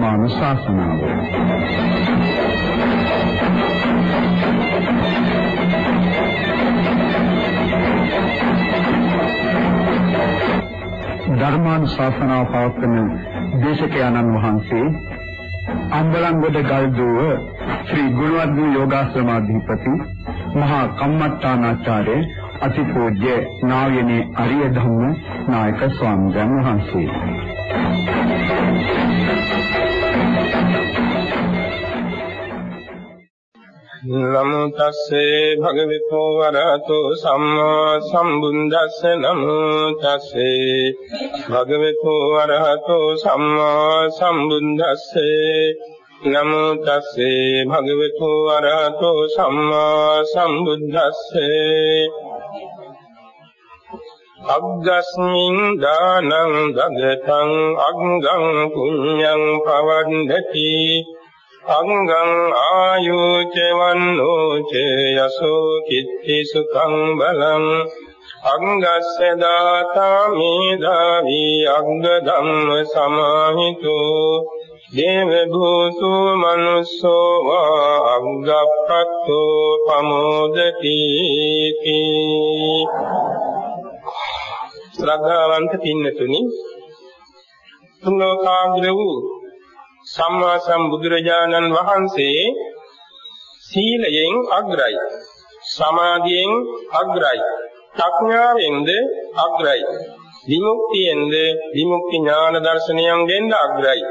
මානසාසනාව ධර්මානුශාසනාව පවත්වන දේශකයන්න් වහන්සේ අම්බලන්ගොඩ ගල්දුව ශ්‍රී ගුණවර්ධන යෝගාශ්‍රමාධිපති මහා කම්මට්ටානාචාර්ය අතිපූජ්‍ය නායනේ අරිය ධම්ම නායක ස්වාමීන් වහන්සේ. නමෝ තස්සේ භගවතු වරහතෝ සම්මා සම්බුද්දස්ස නමෝ තස්සේ භගවතු වරහතෝ සම්මා සම්බුද්දස්සේ නමෝ තස්සේ භගවතු වරහතෝ සම්මා සම්බුද්දස්සේ අග්ගස්මින් දානං දගතං අග්ගං පුඤ්ඤං පවන්දති අංගං ආයුචවන්නෝ ච යසෝ කිත්ති සුඛං බලං අංගස්ස දාතා මේධාවි අංග ධම්ම සමාහිතෝ දේව භූතු මනුස්සෝ වා අංගප්පත්තෝ පමෝදති ශ්‍රද්ධාවන්ත පින්නතුනි තුන් ලෝකාග්‍ර වූ සම්මා සම්බුදුරජාණන් වහන්සේ සීලයෙන් අග්‍රයි. සමාධියෙන් අග්‍රයි. ප්‍රඥාවෙන්ද අග්‍රයි. විමුක්තියෙන්ද විමුක්ති ඥාන දර්ශනයෙන්ද අග්‍රයි.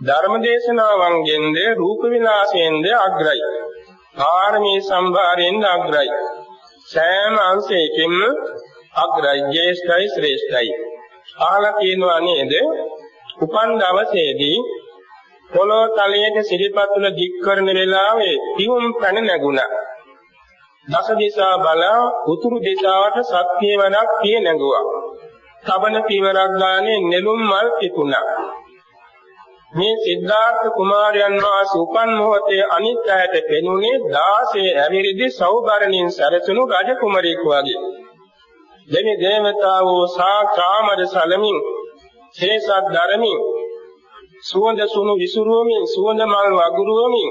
ධර්ම දේශනාවන්ගෙන්ද රූප විලාසයෙන්ද අග්‍රයි. කාර්මී සම්භාරයෙන්ද අග්‍රයි. සෑම අංශයකින්ම අග්‍රයි. ජේෂ්ඨයි ශ්‍රේෂ්ඨයි. අහලා කියනවා නේද? උපන් දවසේදී පොළොව තලයේ සිරිපත්තුල දික් කරන වෙලාවේ පියුම් පැන නැගුණා. දස දිශා බලා උතුරු දිශාවට සත්‍ය වනක් පිය නැගුවා. තබන පියවරක් ගානේ නෙළුම් මල් පිපුණා. මේ සිද්ධාර්ථ කුමාරයන් වහන්සේ උපන් මොහොතේ අනිත් අයට පෙනුනේ 16 ඇවිරිදි සෞබරණින් සැරසුණු රජ කුමරෙක් වගේ. දෙවි දේවතාවෝ සාකාමද සලමින් ශේෂත් ධර්මින් සුවඳ සුණු විසුරුවමින් සුවඳ මල් වගුරුවමින්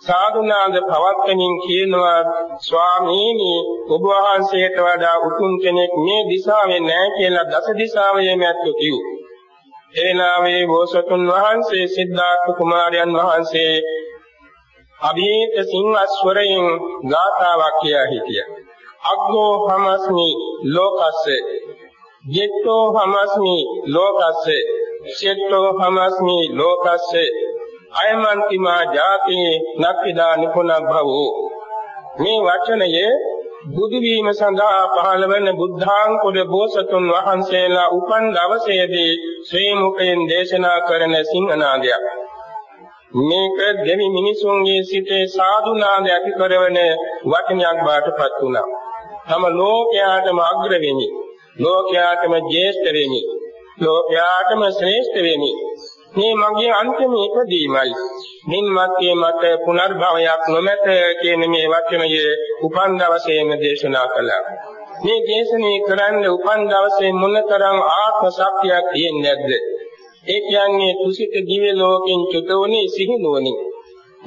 සාදුනාද පවත්කමින් කියනවා ස්වාමීනි ඔබ වහන්සේට වඩා උතුම් කෙනෙක් මේ දිශාවේ නැහැ කියලා දස දිශාවේ මැත්තෝ කිව්. එනාවේ බෝසතුන් වහන්සේ සිද්ධාර්ථ කුමාරයන් වහන්සේ අභීත සිංහස්වරයෙන් ගාථාවක් කියා හිටියා. අග්ගෝ හමස්මි ලෝකස්සේ ජෙත්තෝ හමස්මි ලෝකස්සේ චෙත්තෝ හමස්මි ලෝකස්සේ අයමන්තිමා ජාති නක්ඛිදා නිපුණ භවෝ මේ වචනයේ බුදු වීම සඳහා පහළ වන බුද්ධාංකුර බෝසතුන් වහන්සේලා උපන් දවසේදී ශ්‍රී මුඛයෙන් දේශනා කරන සිංහනාදයක් මේක දෙවි මිනිසුන්ගේ සිටේ සාදු නාද ඇති කරවන වචනයක් බාටපත් වුණා. තම ලෝකයාටම අග්‍ර වෙමි. ලෝකයාටම ජේෂ්ඨ වෙමි. ලෝකයාටම ශ්‍රේෂ්ඨ වෙමි. මේ මගේ අන්තිම ඉපදීමයි. මින්මත්යේ මට පුනර්භවයක් නොමැත කියන මේ වචනයේ උපන් දවසේම දේශනා කළා. මේ දේශනේ කරන්නේ උපන් දවසේ මොනතරම් ආත්ම ශක්තියක් තියෙන්නේ නැද්ද? ඒ කියන්නේ තුසිත දිව්‍ය ලෝකෙන් චුත වුණේ සිහිනුවණින්.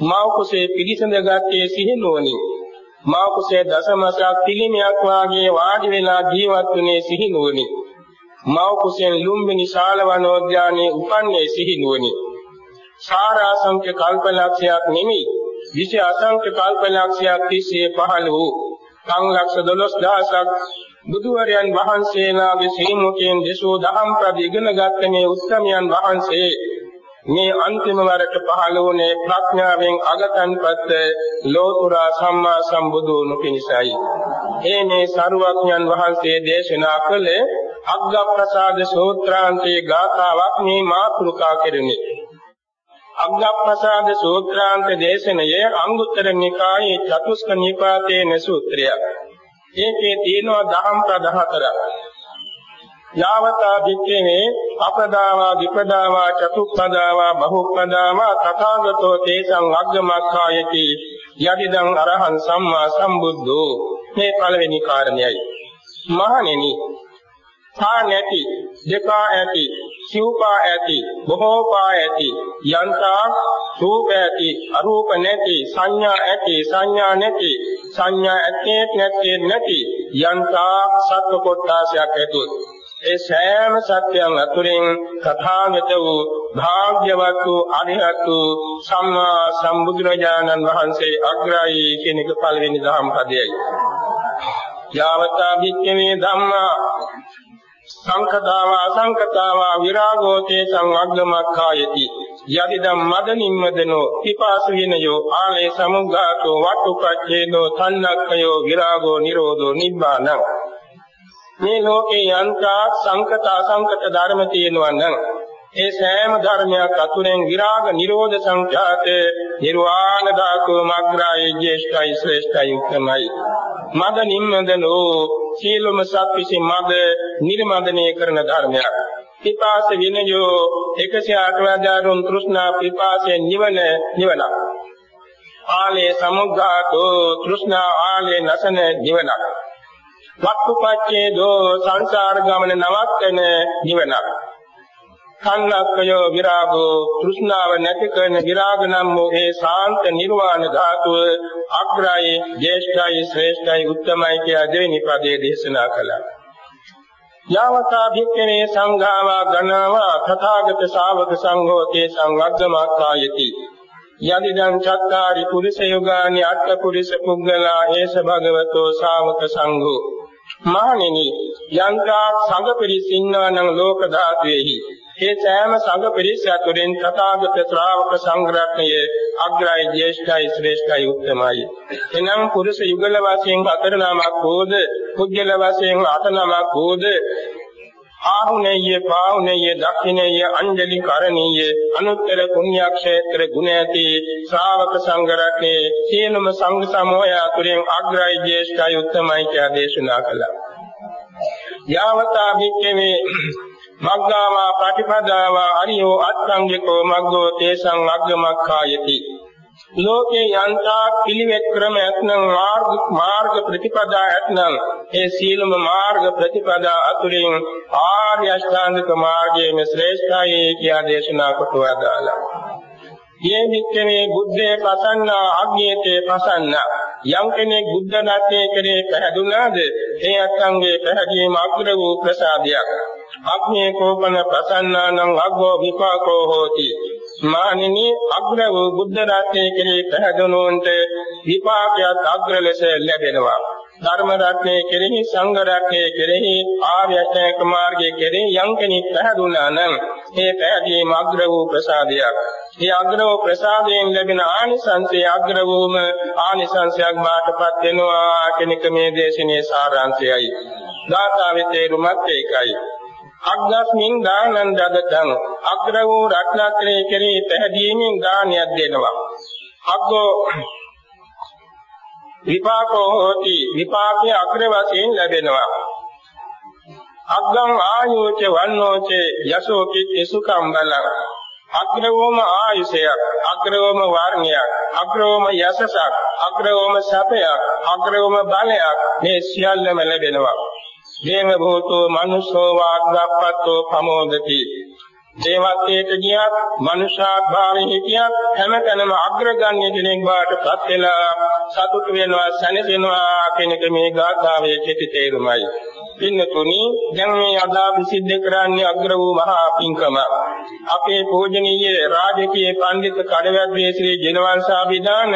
මා කුසේ පිළිසඳගත්තේ සිහිනුවණින්. මා කුසේ දසමසක් පිළිමයක් වාගේ වාඩි වෙලා ජීවත් වුණේ සිහිනුවණින්. මව කුසෙන් ලුම්බිනි ශාල වනෝද්‍යානයේ උපන්නේ සිහි නුවණි. සාරාසංඛ්‍ය කල්පලක්ෂයක් නෙමි. විශ අසංඛ්‍ය කල්පලක්ෂයක් තිස්සේ පහළ වූ සං ලක්ෂ 12000ක් බුදුවරයන් වහන්සේලාගේ ශ්‍රීමුඛයෙන් දේශෝ දහම් ප්‍රද ඉගෙන ගත්ත මේ උත්තමයන් වහන්සේ මේ අන්තිම වරට පහළ වුණේ ප්‍රඥාවෙන් අගතන්පත් ලෝතුරා සම්මා සම්බුදු වුණු පිණිසයි. ඒ මේ සරුවඥන් වහන්සේ දේශනා කළේ අග්ගප්‍රසාද සූත්‍රාන්තයේ ගාථාවක් මේ මාතෘකා කෙරෙන්නේ. අග්ගප්‍රසාද සූත්‍රාන්ත දේශනයේ අංගුත්තර නිකායේ චතුස්ක නිපාතේන සූත්‍රයක්. ඒකේ තියෙනවා දහම් පද හතරක්. යාවතා විච්ඡේනේ අපදාවා විපදාවා චතුප්පදාවා බහුප්පදාවා තථාගතෝ තේසං අග්ගමක්ඛායති යදිදං අරහං සම්මා සම්බුද්ධෝ මේ පළවෙනි කාරණයයි මහණෙනි තා නැති දෙකා ඇති සිව්පා ඇති බොහෝ පා ඇති යන්තා රූප ඇති අරූප නැති සංඥා ඇති සංඥා නැති සංඥා ඇත්තේ නැත්තේ නැති යන්තා සත්ව කොටාසයක් ඇතුත් ඒ සෑම සත්‍යයන් අතුරින් කථාගත වූ භාග්‍යවත් වූ අරිහත් වූ සම්මා සම්බුදුරජාණන් වහන්සේ අග්‍රයි කියන එක පළවෙනි දහම් පදයයි. යාවතා භික්ඛවේ ධම්මා සංකතාවා සංකතාවා විරාගෝතේ සංවග්ගමක්ඛායති. යදිදම් මද නිම්මදනෝ පිපාස විනයෝ ආලේ සමුග්ගාතෝ වට්ටුපච්ඡේදෝ තන්නක්ඛයෝ විරාගෝ නිරෝධෝ නිබ්බානං. මේ ලෝකේ යන්තා සංකත අසංකත ධර්ම තියෙනවා නම් ඒ සෑම ධර්මයක් අතුරෙන් විරාග නිරෝධ සංඛ්‍යාත නිර්වාණ ධාතු මග්‍රාය ජේෂ්ඨයි ශ්‍රේෂ්ඨයි උත්තමයි. මද නිම්මදනෝ සීලම සත්‍විසි මද නිර්මදනය කරන ධර්මයක්. පිපාස විනයෝ 108 වදාරුන් තෘෂ්ණා පිපාසයෙන් නිවන නිවන ආලේ සමුග්ගාතෝ තෘෂ්ණා ආලේ නසන නිවනක්. වක්කුපච්ඡේදෝ සංසාර ගමන නවත්තන නිවනක්. සංලක්ඛයෝ විරාගෝ තෘෂ්ණාව නැති කරන විරාග නම් වූ ඒ ශාන්ත නිර්වාණ ධාතුව අග්‍රයි ජේෂ්ඨයි ශ්‍රේෂ්ඨයි උත්තමයි කියා දෙවෙනි පදයේ දේශනා කළා. යාවතා භික්ඛවේ සංඝාවා ගණවා තථාගත ශාවක සංඝෝ තේ සංවග්ගමක්ඛායති යදිදං චත්තාරි පුරිස යෝගානි අට්ඨ පුරිස පුග්ගලා ඒස භගවතෝ ශාවක සංඝෝ මහණෙනි යංකා සංඝ පිරිස ඉන්නවා නම් ලෝක ධාතුවේහි ඒ සෑම සංඝ පිරිස අතුරින් තථාගත ශ්‍රාවක සංඝරත්නය අග්‍රයි ජේෂ්ඨයි ශ්‍රේෂ්ඨයි උත්තමයි එනම් පුරුෂ යුගල වශයෙන් හතර නමක් හෝද පුජ්‍යල වශයෙන් අට නමක් හෝද ආහුනේය පාහුනේය දක්ඛිනේය අංජලි කරණීය අනුත්තර පුණ්‍යක්ෂේත්‍ර ගුණ ඇති ශ්‍රාවක සංඝ රත්නේ සීලම සංඝ සමෝය අතුරින් අග්‍රයි ජේෂ්ඨයි උත්තමයි කියලා දේශනා කළා. යාවතා භික්ඛවේ මග්ගාවා ප්‍රතිපදාවා අරියෝ අත්ංගිකෝ මග්ගෝ තේසං අග්ගමක්ඛායති ලෝකේ යන්තා පිළිවෙත් ක්‍රම ඇතනම් මාර්ග මාර්ග ප්‍රතිපදා ඇතනම් ඒ සීලම මාර්ග ප්‍රතිපදා අතුරින් ආර්ය අෂ්ටාංගික මාර්ගයේ ශ්‍රේෂ්ඨයි කියා දේශනා කොට වදාලා. යේ මිත්‍රේ බුද්ධේ පසන්නා අග්ඤේතේ පසන්නා යම් කෙනෙක් බුද්ධ නාමයේ කෙරේ පැහැදුනාද ඒ අත්ංගේ පැහැදීම අග්‍ර වූ ප්‍රසාදයක්. අග්නේ කෝපන ප්‍රසන්නානං අග්ගෝ විපාකෝ හෝති. මානිනී අග්‍ර වූ බුද්ධ රත්නයේ කෙරෙහි පැහැදුණුන්ට විපාකයක් අග්‍ර ලෙස ලැබෙනවා. ධර්ම රත්නයේ කෙරෙහි සංඝ රත්නයේ කෙරෙහි ආර්ය අෂ්ටාංග මාර්ගයේ කෙරෙහි යම් කෙනෙක් පැහැදුණා නම් ඒ පැහැදීම අග්‍ර වූ ප්‍රසාදයක්. ඒ අග්‍ර වූ ප්‍රසාදයෙන් ලැබෙන ආනිසංසයේ අග්‍ර වූම ආනිසංසයක් මාටපත් වෙනවා කෙනෙක් මේ දේශනේ සාරාංශයයි. ධාතාවේ තේරුමත් ඒකයි. අග්ගස්මින් දානං දදතං. අග්‍ර වූ රත්නත්‍රයේ කෙරෙහි පැහැදීමෙන් දානයක් දෙනවා. අග්ගෝ විපාකෝ හෝති. විපාකයේ අග්‍ර වශයෙන් ලැබෙනවා. අග්ගං ආයෝච වන්නෝච යසෝ කිච්ච සුඛං බලං. අග්‍රවෝම ආයුෂයක් අග්‍රවෝම වර්ණයක් අග්‍රවෝම යසසක් අග්‍රවෝම සැපයක් අග්‍රවෝම බලයක් මේ සියල්ලම ලැබෙනවා. දේව භූතෝ මනුෂ්‍යෝ වාග්ගප්පත්තෝ ප්‍රමෝදති දේවත්වයට ගියත් මනුෂ්‍යාත් භාවයේ හිටියත් හැමතැනම අග්‍රගණ්‍ය කෙනෙක් බවට පත් වෙලා සතුට වෙනවා සැනසෙනවා කියන එක මේ ගාථාවේ කෙටි තේරුමයි. පින්නතුනි දැන් මේ අදාපි සිද්ධ කරන්නේ අග්‍ර වූ මහා පිංකම. අපේ පූජනීය රාජකීය පඬිත් කඩවැද්දේ ශ්‍රී ජිනවංශාභිදාන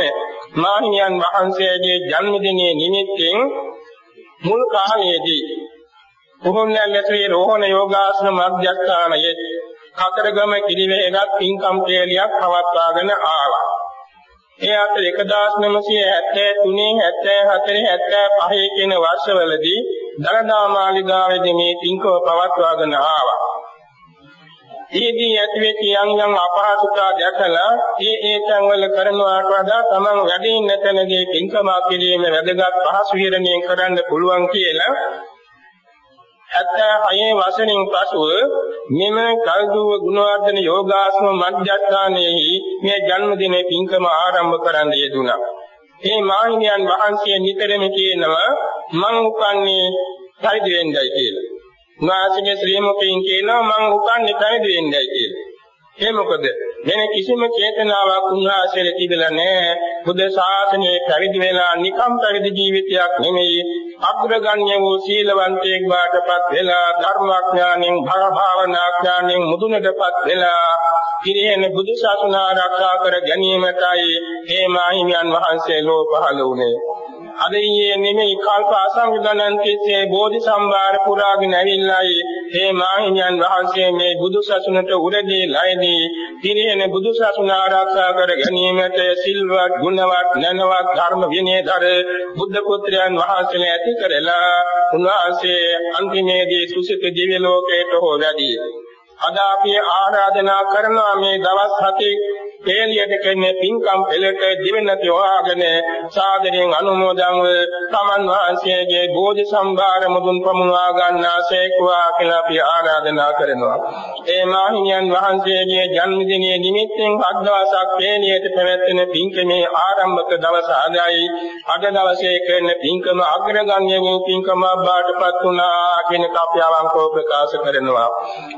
මාහිමියන් වහන්සේගේ ජන්මදිනයේ නිමිත්තෙන් මුල් කාලයේදී කොහොමද ශ්‍රී රෝහණ යෝගාසන මධ්‍යස්ථානයේ කතරගම කිරිවේගත් පින්කම් කේලියක් පවත්වාගෙන ආවා. ඒ අතර 1973 74 75 කියන වර්ෂවලදී දලදා මාලිගාවේදී මේ පින්කම පවත්වාගෙන ආවා. ඊදී ඇතිවෙච්ච යම් යම් අපහසුතා දැකලා ඒ ඒ තැන්වල කරනවාට වඩා තමන් වැඩින් නැතනදී පින්කම කිරීම වැදගත් පහසු විරණයෙන් කරන්න පුළුවන් කියලා 76 වසරෙන් පසුව මෙම කල්දුව ගුණවර්ධන යෝගාශ්‍රම මධ්‍යස්ථානයේ මේ ජන්මදිනයේ පින්කම ආරම්භ කරන්න යෙදුණා. මේ මාහිමියන් වහන්සේ නිතරම කියනවා මං උපන්නේ පරිදි වෙන්නයි කියලා. උන්වහන්සේගේ ශ්‍රී මුඛයෙන් කියනවා මං උකන්නේ පැවිදි වෙන්නයි කියලා. ඒ මොකද වෙන කිසිම චේතනාවක් උන්වහන්සේට තිබෙලා නැහැ. බුද්ධ ශාසනයේ පැවිදි වෙලා නිකම් පැවිදි ජීවිතයක් නෙමෙයි. අග්‍රගණ්‍ය වූ සීලවන්තයෙක් බාටපත් වෙලා ධර්මඥානෙන් භාවනාඥානෙන් මුදුනටපත් වෙලා පිරිහෙන බුදු ශාසන ආරක්ෂා කර ගැනීමටයි මේ මාහිමියන් වහන්සේ ලෝ පහළ වුණේ. අද ඊයේ නෙමෙයි කල්ප අසංගණන් තිස්සේ බෝධි සම්භාර පුරාගෙන ඇවිල්ලායි. මේ මාහිමියන් වහන්සේ මේ බුදු සසුනට උරදී ලයිදී. පිරිහෙන බුදු සසුන ආරක්ෂා කර ගැනීමට සිල්වත් ගුණවත් නැනවත් ධර්ම විනයදර බුද්ධ පුත්‍රයන් වහන්සේලා ඇති කරලා උන්වහන්සේ අන්තිමේදී සුසිත දිව්‍ය ලෝකයට හෝ වැඩි අද අපි ආරාධනා කරනවා මේ දවස් හතේ පේලියට කෙන්නේ පින්කම් පෙළට දිවෙන්නති හොයාගෙන සාදරයෙන් අනුමෝදන්ව තමන් වහන්සේගේ බෝධි සම්භාර මුදුන් පමුණවා ගන්නාසේක්වා කියලා අපි ආරාධනා කරනවා. ඒ මාහිමියන් වහන්සේගේ ජන්මදිනයේ නිමිත්තෙන් අද දවසක් පේලියට පැවැත්වෙන පින්කමේ ආරම්භක දවස අදයි. අද දවසේ කරන පින්කම අග්‍රගණ්‍ය වූ පින්කම බාටපත් වුණා කියන අපි අවංකව ප්‍රකාශ කරනවා.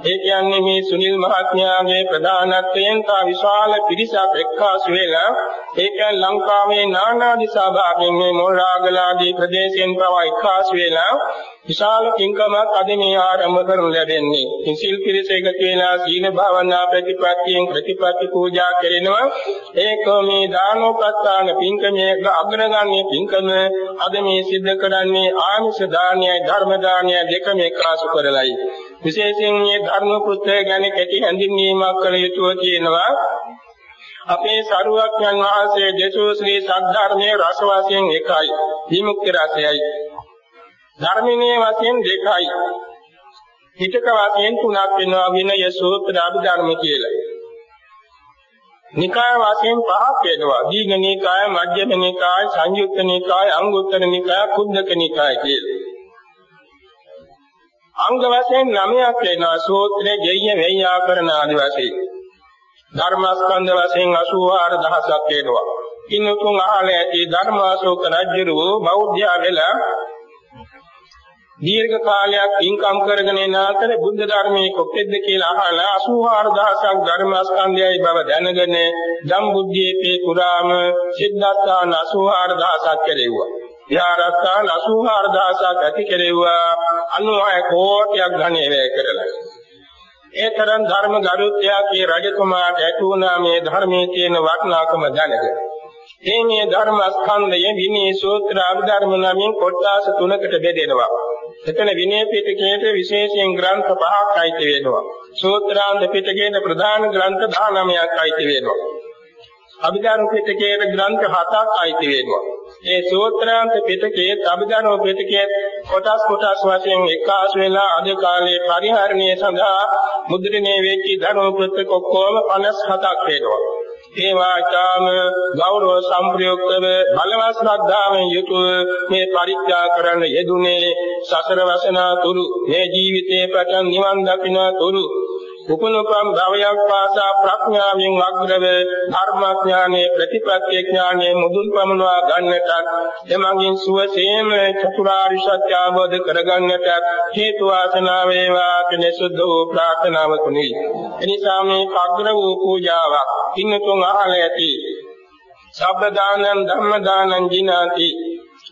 ඒ කියන්නේ මේ සුනිල් මහත්මයාගේ ප්‍රධානත්වයෙන් තා විශාල පිරිසක් එක්කාසු වෙලා ඒක ලංකාවේ නානා දිසා භාගයෙන් මේ මොරාගලාදී ප්‍රදේශයෙන් පවා එක්කාසු වෙලා විශාල කිංකමක් අද මේ ආරම්භ කරනු ලැබෙන්නේ. සිල් පිරිසක කියලා සීල භාවනා ප්‍රතිපත්තියෙන් ප්‍රතිපත්ති පූජා කරනවා. ඒක මේ දානෝපස්ථාන පින්කමේ අග්‍රගාමී පින්කම අද මේ සිද්ධ කරන්නේ ආමිෂ දානයයි ධර්ම දානයයි දෙකම එක්කාසු කරලයි. විශේෂයෙන් මේ ධර්ම පුස්තක ගැන කෙටි හැඳින්වීමක් කළ යුතුව තියෙනවා. අපේ සරුවක්යන් වහන්සේ දේශෝ ශ්‍රී සද්ධර්මයේ රස වශයෙන් එකයි. විමුක්ති රසයයි. ධර්මිනේ වශයෙන් දෙකයි. හිතක වශයෙන් තුනක් වෙනවා. විනය සූත්‍ර අභිධර්ම කියලා. නිකාය වශයෙන් පහක් වෙනවා. දීඝ නිකාය මධ්‍යම නිකාය සංයුක්ත නිකාය අංගුත්තර නිකාය කුද්දක නිකාය කියලා. අංග වශයෙන් නවයක් වෙනවා. සූත්‍රයේ ජෙය්‍ය වේයාකරණ ආදි වශයෙන් ධර්මස්කන්ධ වශයෙන් 84000ක් වෙනවා. කිනුතුන් අහල ඇති ධර්මාශෝක රජුරෝ බෞද්ධයා වෙලා දීර්ඝ කාලයක් ඉන්කම් කරගෙන යන අතර බුද්ධ ධර්මයේ කොපෙද්ද කියලා අහලා 84000ක් ධර්මස්කන්ධයයි බව දැනගෙන ධම්බුද්ධියේ පුරාම සිද්ධාස්ථාන 84000ක් කෙරෙව්වා. විහාරස්ථාන 84000ක් ඇති කෙරෙව්වා 96 කෝටියක් ධනෙ වැය කරලා. ඒ තරම් ධර්ම ගරුත්වයේ රජතුමාට ඇති වුණා මේ ධර්මයේ තියෙන වටිනාකම දැනගෙන. මේ මේ ධර්ම ස්කන්ධය විනය සූත්‍ර අභිධර්ම නමින් කොටස් තුනකට බෙදෙනවා. එතන විනය පිටකයේ විශේෂයෙන් ග්‍රන්ථ පහක් අයිති වෙනවා. සූත්‍රාන්ත පිටකයේ ප්‍රධාන ග්‍රන්ථ 19ක් අයිති වෙනවා. අභිධර්ම පිටකයේ ග්‍රන්ථ හතක් අයිති වෙනවා. ඒ සූත්‍රාන්ත පිටකයේ අභිධර්ම පිටකයේ කොටස් කොටස් වශයෙන් එකාස් වෙලා අද කාලේ පරිහරණය සඳහා මුද්‍රණය වෙච්ච ධර්ම පුස්තක ඔක්කොම 57ක් වෙනවා. ඒ වාචාම ගෞරව සම්ප්‍රයුක්තව බලවත් ශ්‍රද්ධාවෙන් යුතුව මේ පරිත්‍යාග කරන්න යෙදුනේ සසර වසනා තුරු මේ ජීවිතේ පටන් නිවන් දකින්න තුරු උපනුපම් භවයක් පාසා ප්‍රඥාවෙන් අග්‍රව ධර්මඥානයේ ප්‍රතිපත්ති ඥානයේ මුදුන් පමුණවා ගන්නටත් එමඟින් සුවසේම චතුරාර්ය සත්‍ය අවබෝධ කරගන්නට හේතු වාසනා වේවා කියන සුද්ධ වූ ප්‍රාර්ථනාව තුනි. එනිසා මේ අග්‍ර වූ පූජාවක් ඉන්නතුන් අහල ඇති. සබ්බ දානං ධම්ම දානං ජිනාති.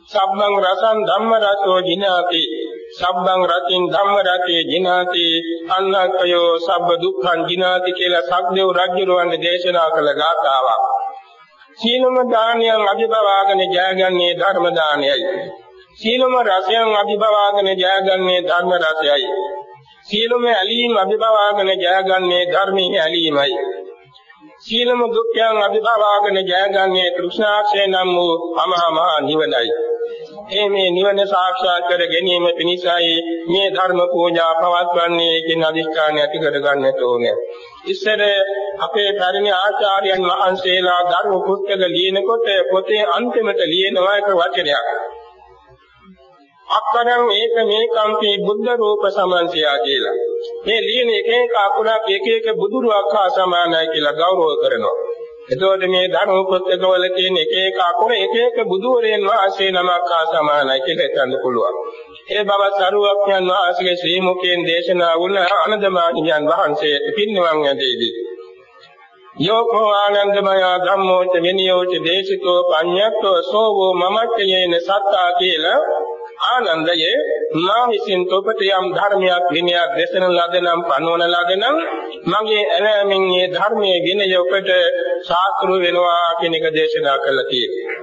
සබ්බං රසං ධම්ම රසෝ ජිනාති. සබ්බං රතින් ධම්ම රතේ ජිනාති අන්නක්කයෝ සබ්බ දුක්ඛං ජිනාති කියලා සක්දේව රජුරවන්නේ දේශනා කළ ගාථාවක්. සීලම දානයන් අභිභවාගෙන ජයගන්නේ ධර්ම දානයයි. සීලම රසයන් අභිභවාගෙන ජයගන්නේ ධර්ම රසයයි. සීලම ඇලීම් අභිභවාගෙන ජයගන්නේ ධර්මයේ ඇලීමයි. සීලම දුක්ඛයන් අභිභවාගෙන ජයගන්නේ තෘෂ්ණාක්ෂය නම් වූ අමහා නිවනයි. ඒ මේ නිවන සාක්ෂාත් කර ගැනීම පිණිසයි මේ ධර්ම පූජා පවත්වන්නේ කියන අදිෂ්ඨානය ඇති කර ගන්නට ඕනේ. ඉස්සර අපේ පරිණි ආචාර්යයන් වහන්සේලා ධර්ම පුස්තක ලියනකොට පොතේ අන්තිමට ලියනවා එක වචනයක්. අක්කරං ඒක මේකම්පි බුද්ධ රූප සමන්සියා කියලා. මේ ලියන එක එක අකුරක් එක එක බුදුරුවක් හා සමානයි කියලා ගෞරව කරනවා. එතකොට මේ ධර්ම පුස්තකවල තියෙන එක එක අකුර එක එක බුදුවරයන් වහන්සේ නමක් හා සමානයි කියලා හිතන්න පුළුවන්. ඒ බව සරුවක්යන් වහන්සේගේ ශ්‍රී මුඛයෙන් දේශනා වුණ ආනන්දමාහිමියන් වහන්සේට පින්වං ඇදෙදී. යෝකෝ ආනන්දමය ධම්මෝච විනියෝච දේශිතෝ පඤ්ඤත්තෝ සෝවෝ මමච්චයේන සත්තා කියලා ආනන්දයේ මා විසින් ඔබට යම් ධර්මයක් විනයක් දේශන ලදනම් පනවන ලදනම් මගේ ඇලෑමෙන් මේ ධර්මයේ විනය ඔබට සාස්ත්‍රු වෙනවා කියන එක දේශනා කළා තියෙනවා.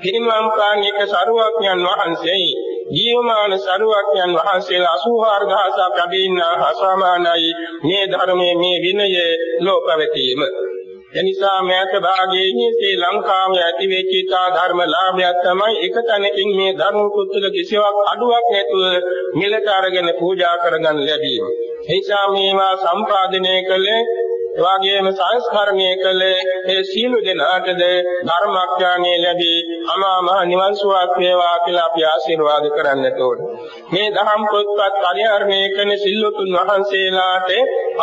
පිරිනම් කාණික සරුවක්ඥන් වහන්සේයි. ජීවමාන සරුවක්ඥන් වහන්සේලා 84000ක් අදින්නා අසමානයි. මේ ධර්මයේ මේ විනය ලෝකවැතීම එනිසා මෑත භාගයේ ශ්‍රී ලංකාවේ ඇති වෙච්ච තා ධර්ම ලාභයක් තමයි එක තැනකින් මේ ධර්ම පුත්තුල කිසිවක් අඩුවක් නැතුව මිලට අරගෙන පූජා කරගන්න ලැබීම. එනිසා මේවා සම්පාදනය කළේ එවාගේම සංස්කරණය කළේ ඒ සීල දෙනාටද ධර්මඥානය ලැබී අමා මහ නිවන් සුවක් වේවා කියලා අපි ආශිර්වාද කරන්නට ඕන. මේ දහම් පොත්පත් පරිහරණය කරන සිල්ලුතුන් වහන්සේලාට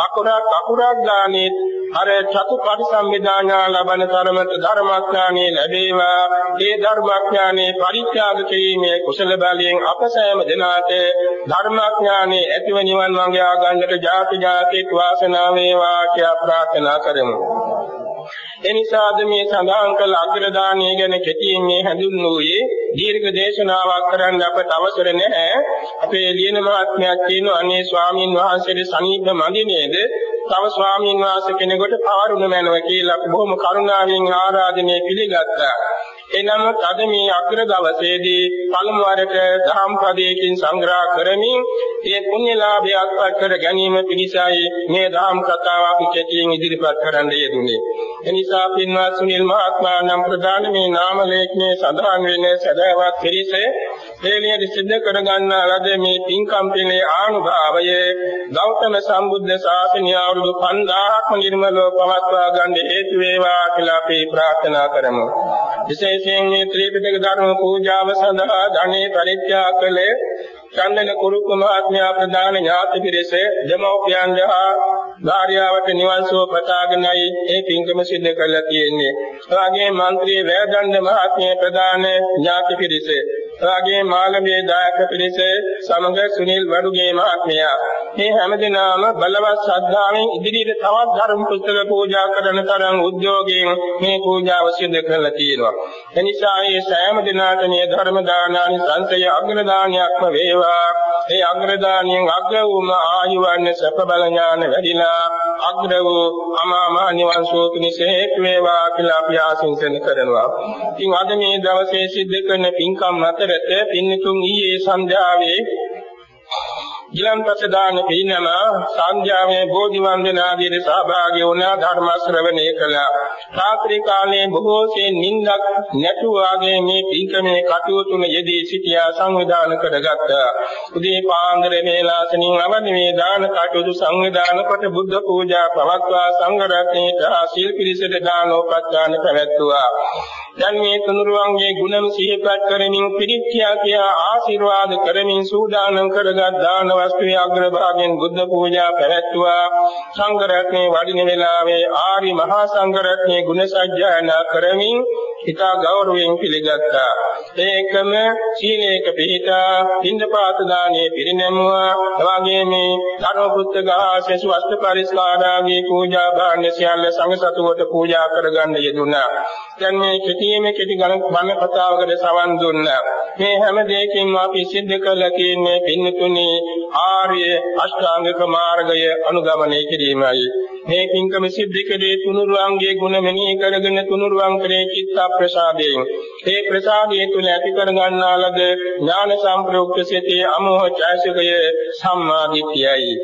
අකුරක් අකුරක් ගානේ අර චතු පරිසම්විදාඥා ලබන තරමට ධර්මඥානෙ ලැබේවා ඒ ධර්මඥානෙ පරිත්‍යාග කිරීමේ කුසල බලයෙන් අප සෑම දිනාට ධර්මඥානෙ ඇතිව නිවන් මඟ යා ගන්නට ජාති ජාතිත් වාසනාව වේවා කියා ප්‍රාර්ථනා කරමු එනිසාද මේ සඳහන් කළ අග්‍රදානිය ගැන කෙටියෙන් මේ හඳුන්වුවේ දීර්ඝ දේශනාවක් කරන්න අපට අවසර නැහැ. අපේ ලියන මහත්මයක් කියනවා අනේ ස්වාමීන් වහන්සේට සනීප මදි නේද? තව ස්වාමීන් වහන්සේ කෙනෙකුට පවරුණ මැනව කියලා බොහොම කරුණාවෙන් ආරාධනය පිළිගත්තා. එනම් අද මේ අග්‍ර දවසේදී පළමු වරට දහම් පදයකින් සංග්‍රහ කරමින් ඒ පුණ්‍යලාභයක් කර ගැනීම පිණිසයි මේ දහම් කතාව අපි කෙටියෙන් ඉදිරිපත් කරන්න යෙදුනේ. එනිසා පින්වත් සුනිල් මහත්මයා නම් ප්‍රධාන මේ නාම ලේඛනයේ සඳහන් වෙන සදාවත් පිරිස හේලියට සිද්ධ කර ගන්නා ලද මේ පින්කම් පිළේ ආනුභාවය ගෞතම සම්බුද්ධ ශාසනය අවුරුදු 5000ක්ම නිර්මලව පවත්වා ගන්න හේතු වේවා කියලා අපි ප්‍රාර්ථනා කරමු. විශේෂයෙන් මේ ත්‍රිපිටක ධර්ම පූජාව සඳහා ධනෙ පරිත්‍යාග කළේ චන්දන කුරු කුමාත්මයා ප්‍රදාන ඥාති පිරිස දෙමෝපියන් දහා ධාර්යාවට නිවන් සුව පතාගෙනයි ඒ පින්කම සිද්ධ කරලා තියෙන්නේ. එවාගේ මන්ත්‍රී වේදන්ද මහත්මිය ප්‍රදාන ඥාති පිරිස. එවාගේ මාළමේ දායක පිරිස සමග සුනිල් වඩුගේ මහත්මයා. මේ හැමදෙනාම බලවත් ශ්‍රද්ධාවෙන් ඉදිරියට තවත් ධර්ම පුස්තක පූජා කරන තරම් උද්‍යෝගයෙන් මේ පූජාව සිදු කරලා තියෙනවා. එනිසා මේ සෑම දිනාට මේ ධර්ම දානානි සංසය අග්‍රදානියක්ම වේවා. ඒ අග්‍රදානියෙන් අග්‍ර වූම ආයුවන්නේ සැප බල ඥාන වැඩිලා අග්‍ර වූ අමා මහ නිවන් සෝත නිසේක් වේවා කියලා අපි ආශිර්වාද කරනවා. ඉතින් අද මේ දවසේ සිද්ධ කරන පින්කම් අතරත පින්තුන් ඊයේ සන්ධ්‍යාවේ ගිලන්පස දාන පින්නම සංඥාවේ බෝධි වන්දනාදී සහභාගී වුණා ධර්ම ශ්‍රවණය කළා. රාත්‍රී කාලයේ බොහෝසේ නිින්දක් නැතුවාගේ මේ පින්කමේ කටයුතුන යෙදී සිටියා සංවිධානය කරගත්තා. උදේ පාන්දර වේලාසනින් අවදි මේ දාන කටයුතු සංවිධානය කොට බුද්ධ පූජා පවත්වා සංඝ රත්නයට සීල් පිරිසට දානෝපස්ථාන පැවැත්වුවා. දැන් මේ තුනුරුවන්ගේ ගුණ සිහිපත් කරමින් පිරික්ඛ්‍යා කියා ආශිර්වාද කරමින් සූදානම් කරගත් දාන වස්තුවේ අග්‍රභාගයෙන් බුද්ධ පූජා පැවැත්වුවා. සංඝ රත්නේ වඩින වෙලාවේ ආරි මහා සංඝ රත්නේ ගුණ සජ්ජායනා කරමින් හිතා ගෞරවයෙන් පිළිගත්තා. ඒකම සීලේක පිහිටා පින්දපාත දානේ පිරිනැමුවා. එවාගේ මේ ධර්ම පුත්‍ර ගාසෙසු අෂ්ට පරිස්කාරාගේ පූජා භාණ්ඩ සියල්ල සංඝ සතුවට පූජා කරගන්න යෙදුණා. දැන් මේ කෙටිම කෙටි ගණන් බණ කතාවකට සවන් දුන්නා. මේ හැම දෙයකින්ම අපි සිද්ධ කළ තියෙන්නේ පින්නතුනි ආර්ය අෂ්ටාංගික මාර්ගය අනුගමනය කිරීමයි. මේ පින්කම සිද්ධ කළේ තුනුරුවන්ගේ ගුණ මෙනෙහි කරගෙන තුනුරුවන් කරේ චිත්ත ප්‍රසාදයෙන්. ඒ ප්‍රසාදයේ තුල ඇති කර ගන්නා ලද ඥාන සම්ප්‍රයුක්ත සිතේ අමෝහ ඡායසිකය සම්මාදිට්ඨියයි.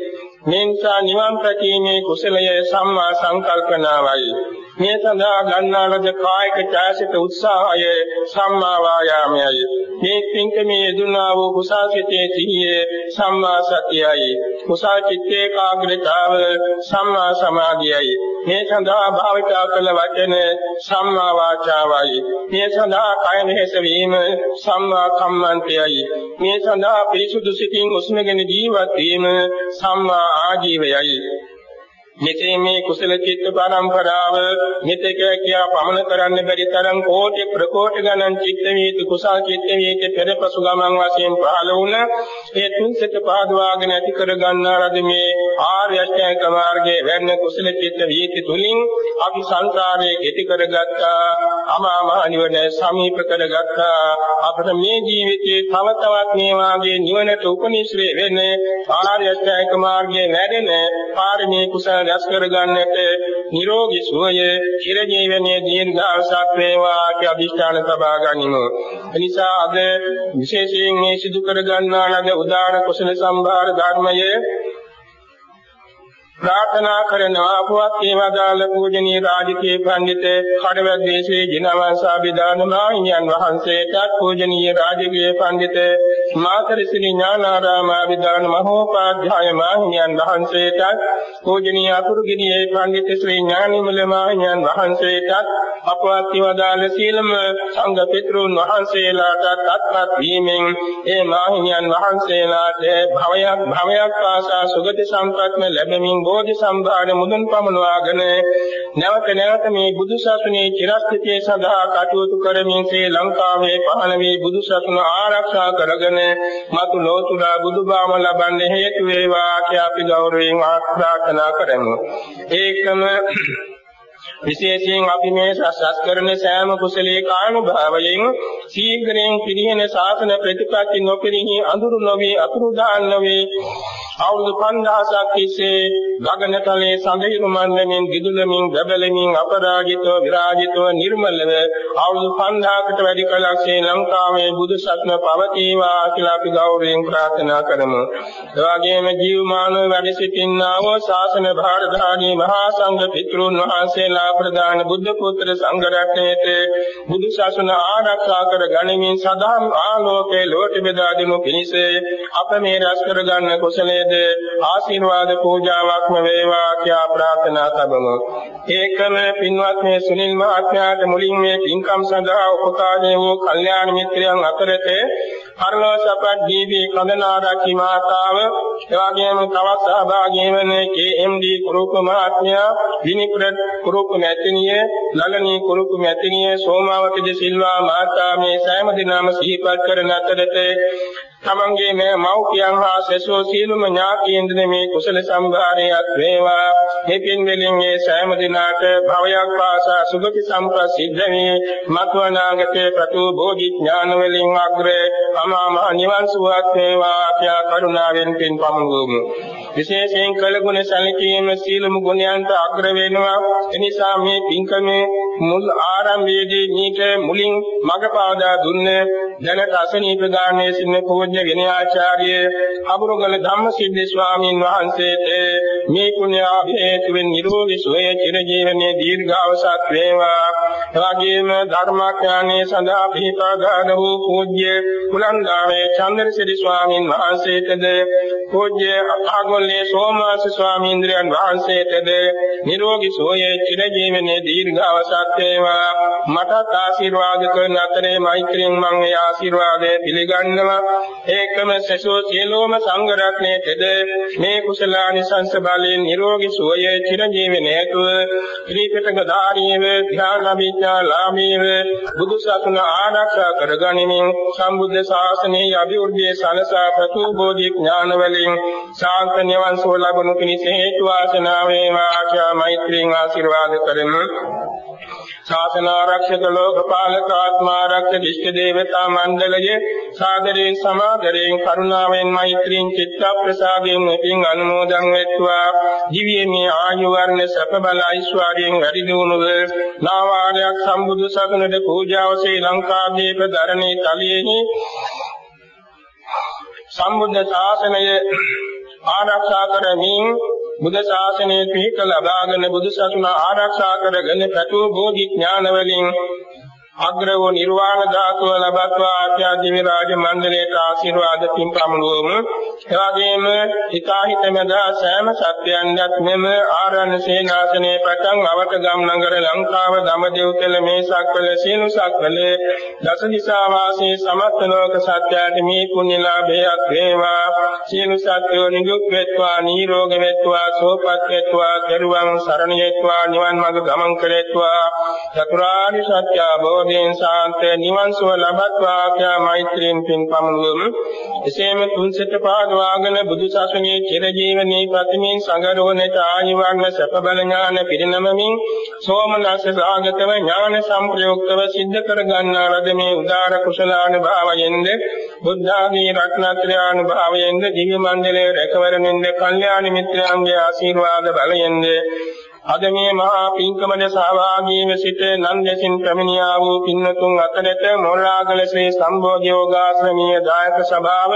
මේ නිසා නිවන් ප්‍රතිමේ කුසලය සම්මා සංකල්පනාවයි. මේ සඳහා ගන්නා ලද කායික ඡායසිත උත්සාහය සම්මා වායාමයයි. මේ පින්කමේ යෙදුනා වූ කුසාසිතේ සිහිය සම්මා සතියයි. කුසා චිත්තේ කාග්‍රතාව සම්මා සමාධියයි. මේ සඳහා භාවිතා කළ වචන සම්මා වාචාවයි. මේ සඳහා කය මෙහෙස වීම සම්මා කම්මන්තයයි. මේ සඳහා පිරිසුදු සිතින් උස්මගෙන ජීවත් වීම සම්මා ආජීවයයි. මෙතේ මේ කුසල චිත්ත පරම්පරාව මෙතෙක කියා පමන කරන්න බැරි තරම් කෝටි ප්‍රකෝටි ගණන් චිත්ත වේති කුසල් චිත්ත වේති පෙරපසු ගමන් වශයෙන් පහළ වුණ ඒ තුන්සෙත පාදවාගෙන ඇති කර ගන්නා ලද මේ ආර්ය අෂ්ටාංග මාර්ගයේ වැන්න කුසල චිත්ත වේති තුලින් අපි සංසාරයේ කෙටි කරගත්තා අමා මහ නිවන සමීප කරගත්තා. අපට මේ ජීවිතයේ තව තවත් මේ වාගේ නිවනට උපනිශ්‍රේ වෙන්නේ ආර්ය අෂ්ටාංග මාර්ගයේ වැඩෙන පාරමී කුසල රැස් කරගන්නට නිරෝගී සුවය චිරජීවනයේ දීර්ඝාසක් වේවා කියලා අදිෂ්ඨාන සබා ගනිමු. එනිසා අද විශේෂයෙන් මේ සිදු කර ගන්නා ලද උදාන කුසල සම්භාර ධර්මයේ ප්‍රාර්ථනා කරනවා. අපවත් ඒවදාල පූජනීය රාජකීය පඬිත කඩවැද්දේශේ ජිනවංශාභිදාන මාහිමියන් වහන්සේටත් පූජනීය රාජකීය පඬිත මාතර ශ්‍රී ඥානාරාම අභිදාන මහෝපාධ්‍යාය මාහිමියන් වහන්සේටත් පූජනීය අතුරුගිරියේ පඬිත ශ්‍රී ඥානිමල මාහිමියන් වහන්සේටත් අපවත් ඒවදාල සීලම සංඝ පිටුන් වහන්සේලාටත් අත්පත් වීමෙන් ඒ මාහිමියන් වහන්සේලාට භවයක් භවයක් ආසා සුගති සම්පත්ම ලැබෙමින් බෝධි සම්භාර මුදුන් පමුණවාගෙන නැවත නැවත මේ බුදු සසුනේ චිරස්ථිතිය සඳහා කටයුතු කරමින් ශ්‍රී ලංකාවේ පහළ වී බුදු සසුන ආරක්ෂා කරගෙන මතු ලෝතුරා බුදුබාම ලබන්න හේතු වේවා කියලා අපි ගෞරවයෙන් ප්‍රාර්ථනා කරමු. ඒකම විශේෂයෙන් අපි මේ සසස් කරන සෑම කුසලයේ කානුභාවයෙන් ශීඝ්‍රයෙන් පිරිහෙන ශාසන ප්‍රතිපatti නොපිරිහි අඳුරු නොවේ අතුරුදාන් නොවේ අවුරුදු 5000ක් තිස්සේ ගගනතලයේ සඳහිරු මණ්ඩලෙන් දිදුලමින් බබලමින් අපරාජිතව විරාජිතව නිර්මලව අවුරුදු 5000කට වැඩි කලක් ශ්‍රී ලංකාවේ බුදු සසුන පවතිවා කියලා අපි ගෞරවයෙන් ප්‍රාර්ථනා කරමු. ඒ වගේම ජීවමානව වැඩ සිටින්නා වූ ශාසන භාරධාරී මහා සංඝ පිතෘන් වහන්සේලා ප්‍රදාන බුද්ධ පුත්‍ර සංඝ රත්නයේත බුදු සසුන ආරක්ෂා කර ගනිමින් සදාම් ආලෝකේ ලෝක බෙදා දෙනු පිණිස අප මේ රැස් කර ගන්න කුසලයේ නේද ආශිර්වාද පූජාවක්ම වේවා කියා ප්‍රාර්ථනා කරමු. ඒකම පින්වත් මේ සුනිල් මහත්මයාට මුලින් මේ පින්කම් සඳහා උපකාරී වූ කල්යාණ මිත්‍රයන් අතරතේ පරලෝසපත් ජීවී කඳනාරච්චි මාතාව එවාගෙම තවත් සහභාගී වන කේ.එම්.ඩී. කුරුක මහත්මයා විනිප්‍රත් කුරුක මැතිණිය ලලනී කුරුක මැතිණිය සෝමාවති ද සිල්වා මාතා මේ සෑම දිනම සිහිපත් කරන අතරතේ තමන්ගේ මේ මව්පියන් හා සැසෝ සීලම ඥාතීන්ද මේ කුසල සම්භාරයක් වේවා. මේ පින් වලින් මේ සෑම දිනාට භවයක් පාසා සුගති සම්ප්‍රසිද්ධ වේ මත්වනාගතේ ප්‍රතු බෝධි ඥාන වලින් අග්‍රේ අමා මහ නිවන් සුවක් වේවා. කියා කරුණාවෙන් පින් පමුණුමු විශේෂයෙන් කළගුණ සැලකීම සීලම ගුණයන්ට අග්‍ර වෙනවා. එනිසා මේ පින්කමේ මුල් ආරම්භයේදී මීට මුලින් මඟ පාදා දුන්නේ දැනට අසනීප ගාමී සින්න පූජ්‍ය විනයාචාර්ය අබුරුගල ධම්මසිද්ධි ස්වාමීන් වහන්සේට මේ කුණ්‍ය හේතුවෙන් නිරෝගී සුවය චිරජීවනයේ දීර්ඝාසත් වේවා. එවැගේම ධර්මාඥානයේ සඳහා පිහිටාගාන වූ පූජ්‍ය කුලන්දාවේ චන්ද්‍රසිරි ස්වාමීන් වහන්සේටද පූජ්‍ය අභාගොල්ලේ සෝමාස ස්වාමීන් වහන්සේටද නිරෝගී සුවය චිරජීවනයේ දීර්ඝාසත් වේවා. මටත් ආශිර්වාද කරන අතරේ මෛත්‍රියෙන් මම ඒ ආශිර්වාදය පිළිගන්නවා. ඒකම සසෝ සියලෝම සංඝ රත්නයේද මේ කුසලානිසංස බලයෙන් නිරෝගී සුවය චිරජීවනයේ හේතුව ත්‍රිපිටක ධාරීව ධ්‍යාන විඥා ලාභීව බුදු සසුන ආරක්ෂා කරගනිමින් සම්බුද්ධ ශාසනයේ අභිවෘද්ධිය සලසා ප්‍රතු බෝධි ඥාන වලින් ශාන්ත නිවන් සුව ලැබුණු පිණිස හේතු වාසනා වේවා ආශා මෛත්‍රියෙන් ආශිර්වාද කරමු. ශාසන ආරක්ෂක ලෝකපාලක ආත්මාරක්ෂක ඉෂ්ඨ දේවතා මණ්ඩලයේ සාදරයෙන් සමාදරයෙන් කරුණාවෙන් මෛත්‍රියෙන් චිත්ත ප්‍රසාදයෙන් මෙපින් අනුමෝදන් වෙත්වා. දිව්‍යමය ආයු වර්ණ සැප බල ඓශ්වර්යයෙන් වැඩි දියුණුව නාවාරයක් සම්බුදු සසුනට පූජාව ශ්‍රී ලංකාදීප ධරණී තලයේහි සම්බුද්ධ ශාසනය ආරක්ෂා කරමින් බුද්ධ ශාසනයේ පිහිට ලබාගෙන බුදු සසුන ආරක්ෂා කරගෙන පැතු බෝධි ඥාන වලින් අග්‍ර වූ නිර්වාණ ධාතුව ලබත්වා ආත්‍යා දිව්‍ය රාජ මණ්ඩලයට ආශිර්වාද පින් පමුණුවමු. එවැගේම හිතාහිත මැද සෑම සත්‍යයන්වත් මෙම ආරණ්‍ය සේනාසනේ පටන් අවක ගම් නගර ලංකාව දමදෙව් තෙල මේ සක්වල සීනු සක්වල දස දිසා වාසී සමස්ත ලෝක සත්‍යයට මේ පුණ්‍යලාභයක් වේවා. සීනු සත්‍යෝ නිදුක් වෙත්වා නිරෝග වෙත්වා සෝපත් වෙත්වා දරුවන් සරණ යෙත්වා නිවන් මඟ ගමන් කරෙත්වා චතුරාර්ය සත්‍ය අවබෝධ සෝමයෙන් ශාන්ත නිවන් සුව ලබත්වා ආඛ්‍යා මෛත්‍රියෙන් පින් පමුණුවමු. එසේම තුන්සෙට පාදවාගෙන බුදු සසුනේ චිර ජීවනයේ ප්‍රතිමින් සංගරෝණට ආයුවන් සැප බල ඥාන පිරිනමමින් සෝමනස්ස සාගතව ඥාන සම්ප්‍රයුක්තව සිද්ධ කර ගන්නා ලද මේ උදාර කුසලානුභාවයෙන්ද බුද්ධාගී රත්නත්‍රානුභාවයෙන්ද දිව්‍ය මණ්ඩලයේ රැකවරණෙන්ද කල්යාණ මිත්‍රයන්ගේ ආශිර්වාද බලයෙන්ද අද මේ මහා පින්කමද සහභාගීව සිට නන්දසින් පැමිණියා වූ පින්නතුන් අතරට මොරාගල ශ්‍රී සම්බෝධි යෝගාශ්‍රමීය දායක සභාව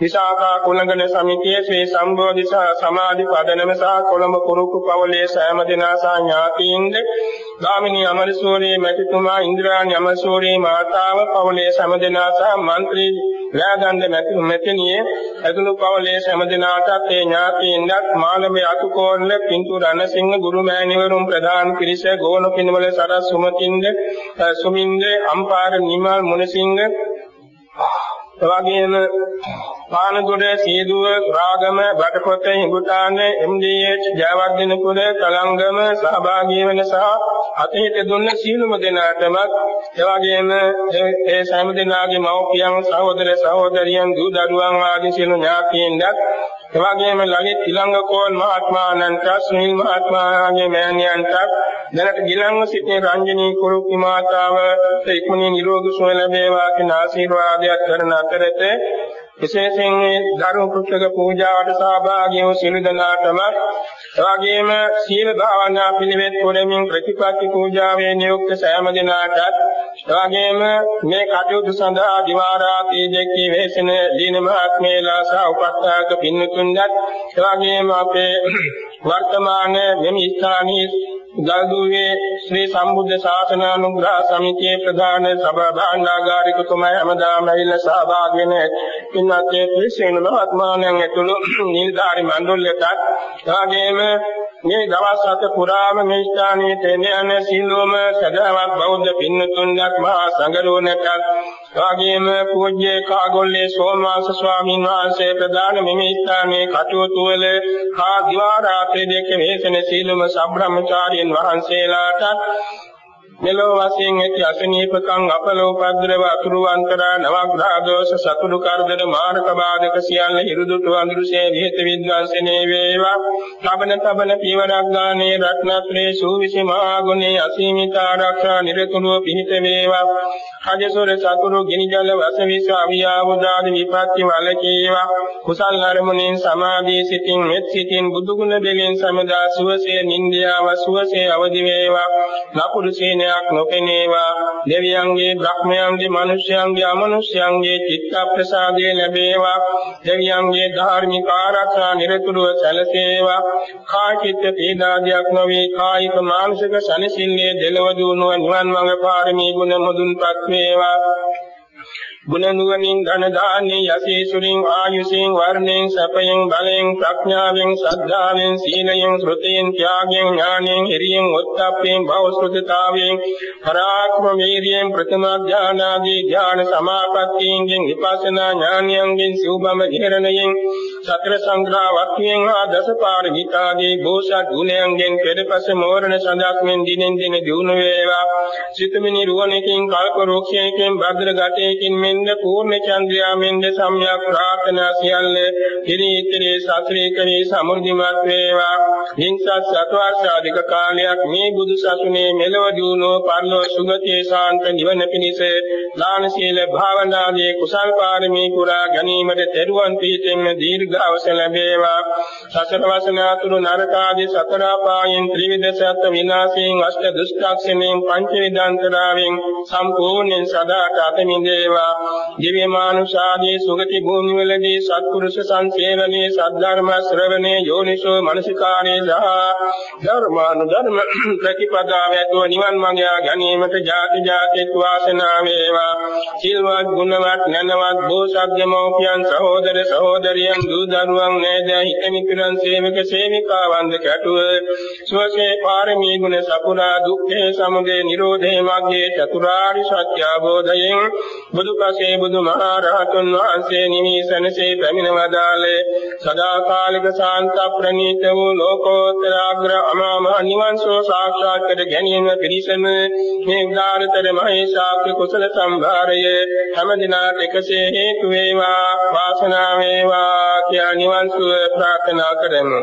විසාකා කුලගණ සමිතිය ශ්‍රී සම්බෝධි සමාධි පදනම සහ කොළඹ කුරුකු පවලේ සෑම දෙනා සහ ඥාතීන්ද ගාමිණී අමරසූරී මැතිතුමා ඉන්ද්‍රාණි අමරසූරී මාතාව පවලේ සෑම දෙනා සහ මන්ත්‍රී රාගන්ද මෙතනියේ ඇතුළු පවලේ සෑම දිනාටත් ඒ ඥාතීන්වත් මාළමේ අතුකෝණල පින්තු රණසිංහ ගුරු මෑණිවරුන් ප්‍රධාන පිරිස ගෝණ පින්වල සරස් සුමතින්ද සුමින්ද අම්පාර නිමල් මුණසිංහ එවැගේම පානගොඩ සීදුව රාගම බඩකොත හිඟුතාන එම්.ඩී.එච් ජයවර්ධනපුර කලංගම සහභාගී වෙන සහ අතහිත දුන්න සීලම දෙනාටම එවැගේම ඒ සෑම දෙනාගේ මව්පියන් සහෝදර සහෝදරියන් දූ දරුවන් ආදී සියලු ඥාතීන්වත් එවැගේම ලලිත් ඉලංගකෝන් මහත්මාණන්ට සුනිල් මහත්මයාගේ මෑණියන්ට දැනට ගිලන්ව සිටින රංජනී කුරුපි මාතාව ඉක්මනින් නිරෝගී සුව ලැබේවා කියන ආශිර්වාදයක් කරන අතරත විශේෂයෙන් මේ ධර්ම පුස්තක පූජාවට සහභාගී වූ සියලු දෙනාටම එවැගේම සීල භාවනා පිළිවෙත් පුරමින් ප්‍රතිපත්ති පූජාවේ නියුක්ත සෑම දිනාටත් එවැගේම මේ කටයුතු සඳහා දිවා රාත්‍රී දෙකේ වේසන දීන මහත්මේලා සහ උපස්ථායක පින්තුන්වත් එවැගේම අපේ වර්තමාන මෙම ස්ථානයේ ගල්දුවේ ශ්‍රී සම්බුද්ධ ශාසන අනුග්‍රහ සමිතියේ ප්‍රධාන සභා භාණ්ඩාගාරිකතුමා හැමදාම ඇවිල්ලා සහභාගී වෙන පින්වත් ශ්‍රී මහත්මාණන් ඇතුළු නිලධාරි මණ්ඩලයටත් එවාගෙම මේ දවස් හත පුරාම මේ ස්ථානයේ තෙන යන සිල්වම සදාවත් බෞද්ධ පින්නතුන්වත් මහා සංඝරෝණට එවාගෙම පූජ්‍ය කාගොල්ලේ සෝමවාස ස්වාමීන් වහන්සේ ප්‍රදාන මෙමි ස්ථානයේ කටයුතු වල කා දිවා රාත්‍රී දෙක වේසන සීලම සම්බ්‍රාහ්මචාරීන් වහන්සේලාට මෙලොව වශයෙන් ඇති අසනීපකම් අපලෝපද්‍රව අතුරුවන්තරා නවග්‍රහ දෝෂ සතුරු කරදර මාර්ග බාධක සියල්ල හිරුදුට වඳුරුසේ විහෙත විද්වාසනේ වේවා. තබන තබන පීවරක් ගානේ රත්නත්‍රේ සූවිසි මහා ගුණේ අසීමිත ආරක්ෂා නිරතුරුව පිහිට වේවා. රජසොර සතුරු ගිනි ජල වසවිස අවියාවුදාද විපත්ති වලකේවා කුසල් අරමුණෙන් සමාධී සිතින් මෙත් සිතින් බුදුගුණ දෙලෙන් සමදා සුවසේ නින්දියාව සුවසේ අවදි වේවා. ලකුරු සීනය ඵලයක් නොපෙනේවා දෙවියන්ගේ බ්‍රහ්මයන්ගේ මිනිස්යන්ගේ අමනුෂ්‍යයන්ගේ චිත්ත ප්‍රසාදය ලැබේවා. දෙවියන්ගේ ධාර්මික ආරක්ෂා නිරතුරුව සැලසේවා. කායික පීඩාදියක් නොවේ. කායික මානසික සනසිල්ලේ දෙලව දුණුව නිවන් මඟ පාරමී ගුණ මුදුන්පත් වේවා. ගුණ නුවණින් ධන දාන්නේ යසීසුරින් ආයුසින් වර්ණයෙන් සැපයෙන් බලයෙන් ප්‍රඥාවෙන් ශ්‍රද්ධාවෙන් සීලයෙන් ශ්‍රුතියෙන් ත්‍යාගයෙන් ඥානයෙන් හිරියෙන් උත්ප්පයෙන් භවසුද්ධතාවයෙන් පරාක්‍රම වීර්යයෙන් ප්‍රථම ඥානාදී ඥාන සමාපත්තියෙන් විපස්සනා ඥානයෙන් සිව්බම ධිරණයෙන් සතර සංග්‍රහ වක්තියෙන් හා දසපාරමිතාදී බෝසත් ගුණයන්ගෙන් පෙරපස මෝරණ සඳක්ෙන් දිනෙන් දින දිනු වේවා. සිතමිනි රුවණකින් කල්ප රෝක්ෂයකින් භද්‍ර ගතයකින් මෙන්ද පූර්ණ චන්ද්‍රයා මෙන්ද සම්්‍යක් ප්‍රාර්ථනා සියල්ල පිරිතරේ සත්‍රී කරේ සමුර්ධිමත් වේවා. හිංසත් සත්වර්ෂාධික කාලයක් මේ බුදු සසුනේ මෙලව දිනෝ පරලෝ සුගතියේ සාන්ත නිවන පිණිස දාන සීල භාවනාදී කුසල් පාරමී පුරා ගැනීමට තෙරුවන් පිහිටෙන්න දීර්ඝාස ලැබේවා. සතර වසනාතුරු නරකාදී සතර පායෙන් ත්‍රිවිධ සත්‍ය විනාශයෙන් අෂ්ට දුෂ්ටක්ෂණයෙන් පංච විදාන්තරාවෙන් සම්පූර්ණයෙන් සදාට අත මිදේවා දිව්‍ය මානුෂාදී සුගති භූමිවලදී සත්පුරුෂ සංසේවනයේ සද්ධර්ම ශ්‍රවණේ යෝනිසෝ මනසිකාරේ සහ ධර්මානුධර්ම ප්‍රතිපදාව ඇතුව නිවන් මඟ ගැනීමට ජාති ජාතිත් වාසනාව වේවා. සිල්වත් ගුණවත් නැනවත් බෝසත්ගමෝපියන් සහෝදර සහෝදරියන් දූ දරුවන් නෑද හිතමිතුරන් සේවක සේවිකාවන්ද කැටුව. සුවසේ පාරමී ගුණ සපුරා දුක්ඛේ සමුදය නිරෝධේ මග්ගේ චතුරාරි සත්‍ය අවබෝධයෙන් බුදුපසේ බුදුමහා රහතුන් වහන්සේ නිමිසනසේ පැමිණ වදාළේ. සදාකාලික ශාන්ත ප්‍රණීත වූ ලෝකෝත්තර අග්‍ර අමාම නිවන් සෝ සාක්ෂාත් කර ගැනීම පිණිසම මේ උදාරතර මහේශාක්‍ය කුසල සම්භාරය හැම දිනාට එකසේ හේතු වේවා වාසනාව වේවා කියා නිවන් සුව ප්‍රාර්ථනා කරමු.